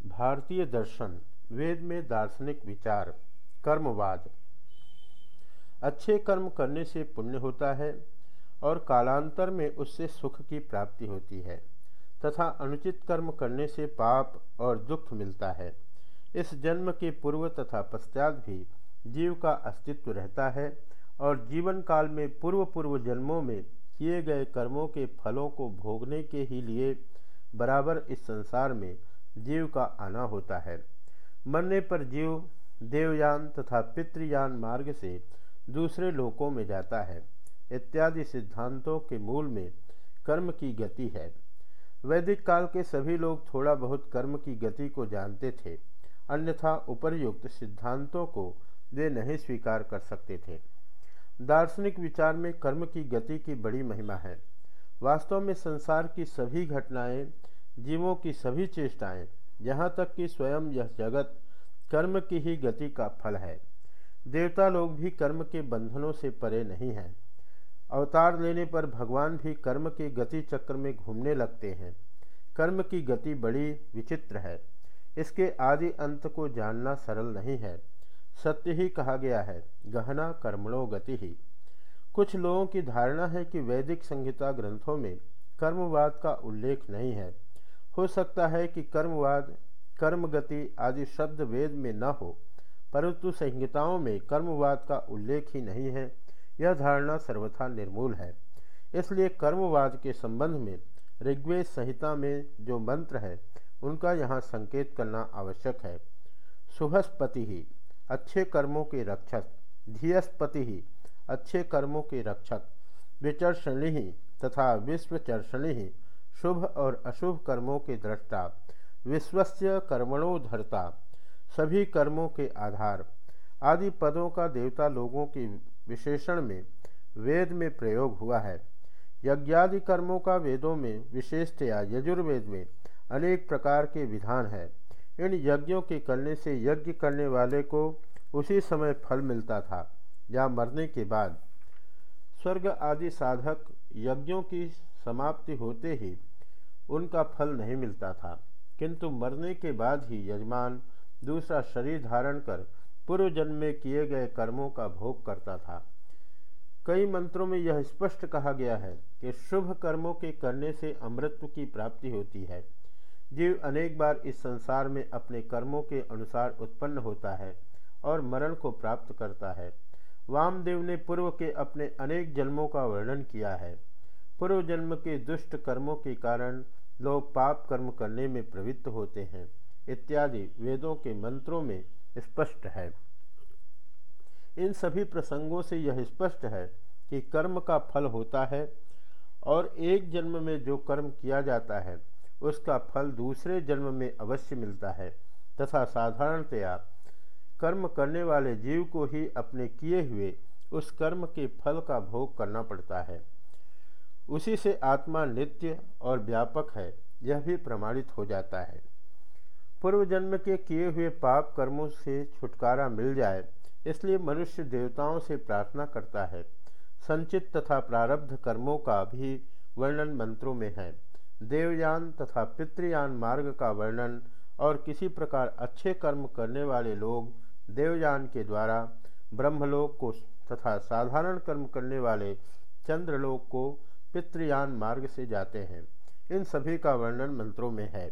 भारतीय दर्शन, वेद में दार्शनिक विचार, कर्मवाद। अच्छे कर्म करने से पुण्य होता है और कालांतर में उससे सुख की प्राप्ति होती है, तथा अनुचित कर्म करने से पाप और दुख मिलता है। इस जन्म के पूर्व तथा पश्चात भी जीव का अस्तित्व रहता है और जीवन काल में पूर्व पूर्व जन्मों में किए गए कर्मों के फलों को भोगने के ही लिए बराबर इस संसार में जीव का आना होता है। मरने पर जीव देवयान तथा पितृयान मार्ग से दूसरे लोकों में जाता है। इत्यादि सिद्धांतों के मूल में कर्म की गति है। वैदिक काल के सभी लोग थोड़ा बहुत कर्म की गति को जानते थे, अन्यथा उपरयुक्त सिद्धांतों को वे नहीं स्वीकार कर सकते थे। दार्शनिक विचार में कर्म की गति की बड़ी महिमा है। वास्तव में संसार की सभी घटनाएँ जीवों की सभी चेष्टाएँ, यहाँ तक कि स्वयं यह जगत, कर्म की ही गति का फल है। देवता लोग भी कर्म के बंधनों से परे नहीं हैं। अवतार लेने पर भगवान भी कर्म के गति चक्र में घूमने लगते हैं। कर्म की गति बड़ी विचित्र है। इसके आदि अंत को जानना सरल नहीं है। सत्य ही कहा गया है, गहना कर्मणों गति ही। कुछ लोगों की धारणा है कि वैदिक संहिता ग्रंथों में कर्मवाद का उल्लेख नहीं है। हो सकता है कि कर्मवाद, कर्मगति आदि शब्द वेद में न हो, परंतु संहिताओं में कर्मवाद का उल्लेख ही नहीं है। यह धारणा सर्वथा निर्मूल है। इसलिए कर्मवाद के संबंध में ऋग्वेद संहिता में जो मंत्र है, उनका यहाँ संकेत करना आवश्यक है। शुभस्पति ही, अच्छे कर्मों के रक्षक। धीयस्पति ही, अच्छे कर्मों के रक्षक। विचर्षणी ही तथा विश्वचर्षणी ही शुभ और अशुभ कर्मों के दृष्टा, विश्वस्य कर्मणोधरता सभी कर्मों के आधार, आदि पदों का देवता लोगों के विशेषण में, वेद में प्रयोग हुआ है। यज्ञादि कर्मों का वेदों में, विशेषतया यजुर्वेद में, अनेक प्रकार के विधान है। इन यज्ञों के करने से यज्ञ करने वाले को उसी समय फल मिलता था, या मरने के बाद। स्वर्ग आदि साधक यज्ञों की समाप्ति होते ही उनका फल नहीं मिलता था। किंतु मरने के बाद ही यजमान दूसरा शरीर धारण कर पूर्व जन्म में किए गए कर्मों का भोग करता था। कई मंत्रों में यह स्पष्ट कहा गया है कि शुभ कर्मों के करने से अमृत्व की प्राप्ति होती है। जीव अनेक बार इस संसार में अपने कर्मों के अनुसार उत्पन्न होता है और मरण को प्राप्त करता है। वामदेव ने पूर्व के अपने अनेक जन्मों का वर्णन किया है। पूर्व जन्म के दुष्ट कर्मों के कारण लोग पाप कर्म करने में प्रवृत्त होते हैं। इत्यादि वेदों के मंत्रों में स्पष्ट है। इन सभी प्रसंगों से यह स्पष्ट है कि कर्म का फल होता है और एक जन्म में जो कर्म किया जाता है, उसका फल दूसरे जन्म में अवश्य मिलता है। तथा साधारणतया कर्म करने वाले जीव को ही अपने किए हुए उस कर्म के फल का भोग करना पड़ता है। उसी से आत्मा नित्य और व्यापक है, यह भी प्रमाणित हो जाता है। पूर्व जन्म के किए हुए पाप कर्मों से छुटकारा मिल जाए, इसलिए मनुष्य देवताओं से प्रार्थना करता है। संचित तथा प्रारब्ध कर्मों का भी वर्णन मंत्रों में है। देवयान तथा पितृयान मार्ग का वर्णन और किसी प्रकार अच्छे कर्म करने वाले लोग देवयान के द्वारा ब्रह्मलोक को तथा साधारण कर्म करने वाले चंद्रलोक को पितृयान मार्ग से जाते हैं। इन सभी का वर्णन मंत्रों में है।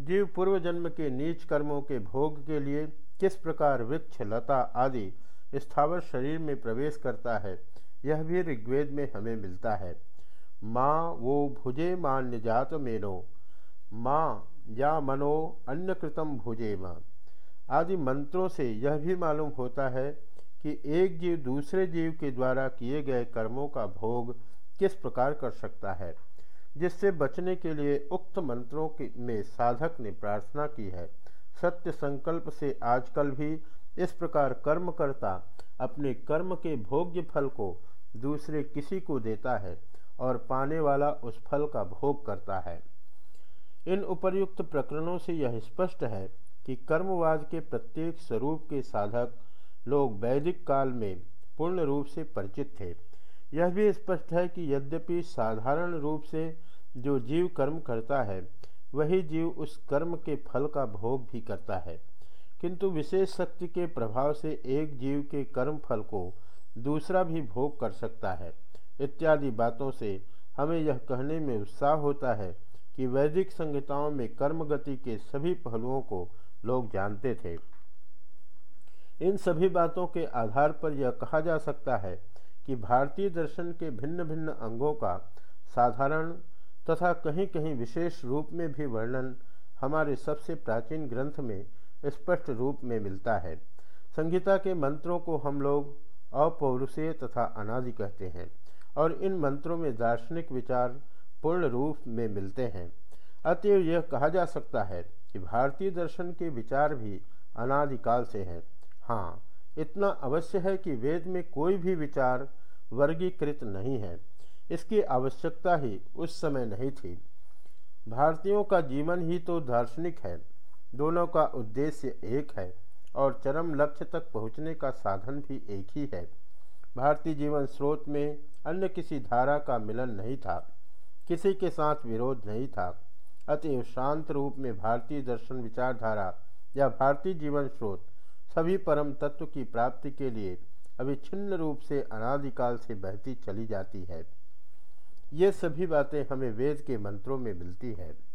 जीव पूर्व जन्म के नीच कर्मों के भोग के लिए किस प्रकार वृक्ष, लता आदि स्थावर शरीर में प्रवेश करता है, यह भी ऋग्वेद में हमें मिलता है। माँ वो भुजे मान्य जात मेनो, माँ या मनो अन्य कृतम भुजे माँ आदि मंत्रों से यह भी मालूम होता है कि एक जीव दूसरे जीव के द्वारा किए गए कर्मों का भोग किस प्रकार कर सकता है, जिससे बचने के लिए उक्त मंत्रों के में साधक ने प्रार्थना की है। सत्य संकल्प से आजकल भी इस प्रकार कर्म करता अपने कर्म के भोग्य फल को दूसरे किसी को देता है और पाने वाला उस फल का भोग करता है। इन उपर्युक्त प्रकरणों से यह स्पष्ट है कि कर्मवाद के प्रत्येक स्वरूप के साधक लोग वैदिक काल में पूर्ण रूप से परिचित थे। यह भी स्पष्ट है कि यद्यपि साधारण रूप से जो जीव कर्म करता है, वही जीव उस कर्म के फल का भोग भी करता है। किंतु विशेष शक्ति के प्रभाव से एक जीव के कर्म फल को दूसरा भी भोग कर सकता है, इत्यादि बातों से हमें यह कहने में उत्साह होता है कि वैदिक संहिताओं में कर्म गति के सभी पहलुओं को लोग जानते थे। इन सभी बातों के आधार पर यह कहा जा सकता है कि भारतीय दर्शन के भिन्न भिन्न अंगों का साधारण तथा कहीं कहीं विशेष रूप में भी वर्णन हमारे सबसे प्राचीन ग्रंथ में स्पष्ट रूप में मिलता है। संगीता के मंत्रों को हम लोग अपौरुषेय तथा अनादि कहते हैं और इन मंत्रों में दार्शनिक विचार पूर्ण रूप में मिलते हैं। अतएव यह कहा जा सकता है कि भारतीय दर्शन के विचार भी अनादिकाल से हैं। हाँ इतना अवश्य है कि वेद में कोई भी विचार वर्गीकृत नहीं है। इसकी आवश्यकता ही उस समय नहीं थी। भारतीयों का जीवन ही तो दार्शनिक है। दोनों का उद्देश्य एक है और चरम लक्ष्य तक पहुँचने का साधन भी एक ही है। भारतीय जीवन स्रोत में अन्य किसी धारा का मिलन नहीं था। किसी के साथ विरोध नहीं था। अतएव शांत रूप में भारतीय दर्शन विचारधारा या भारतीय जीवन स्रोत सभी परम तत्व की प्राप्ति के लिए अविच्छिन्न रूप से अनादिकाल से बहती चली जाती है। ये सभी बातें हमें वेद के मंत्रों में मिलती है।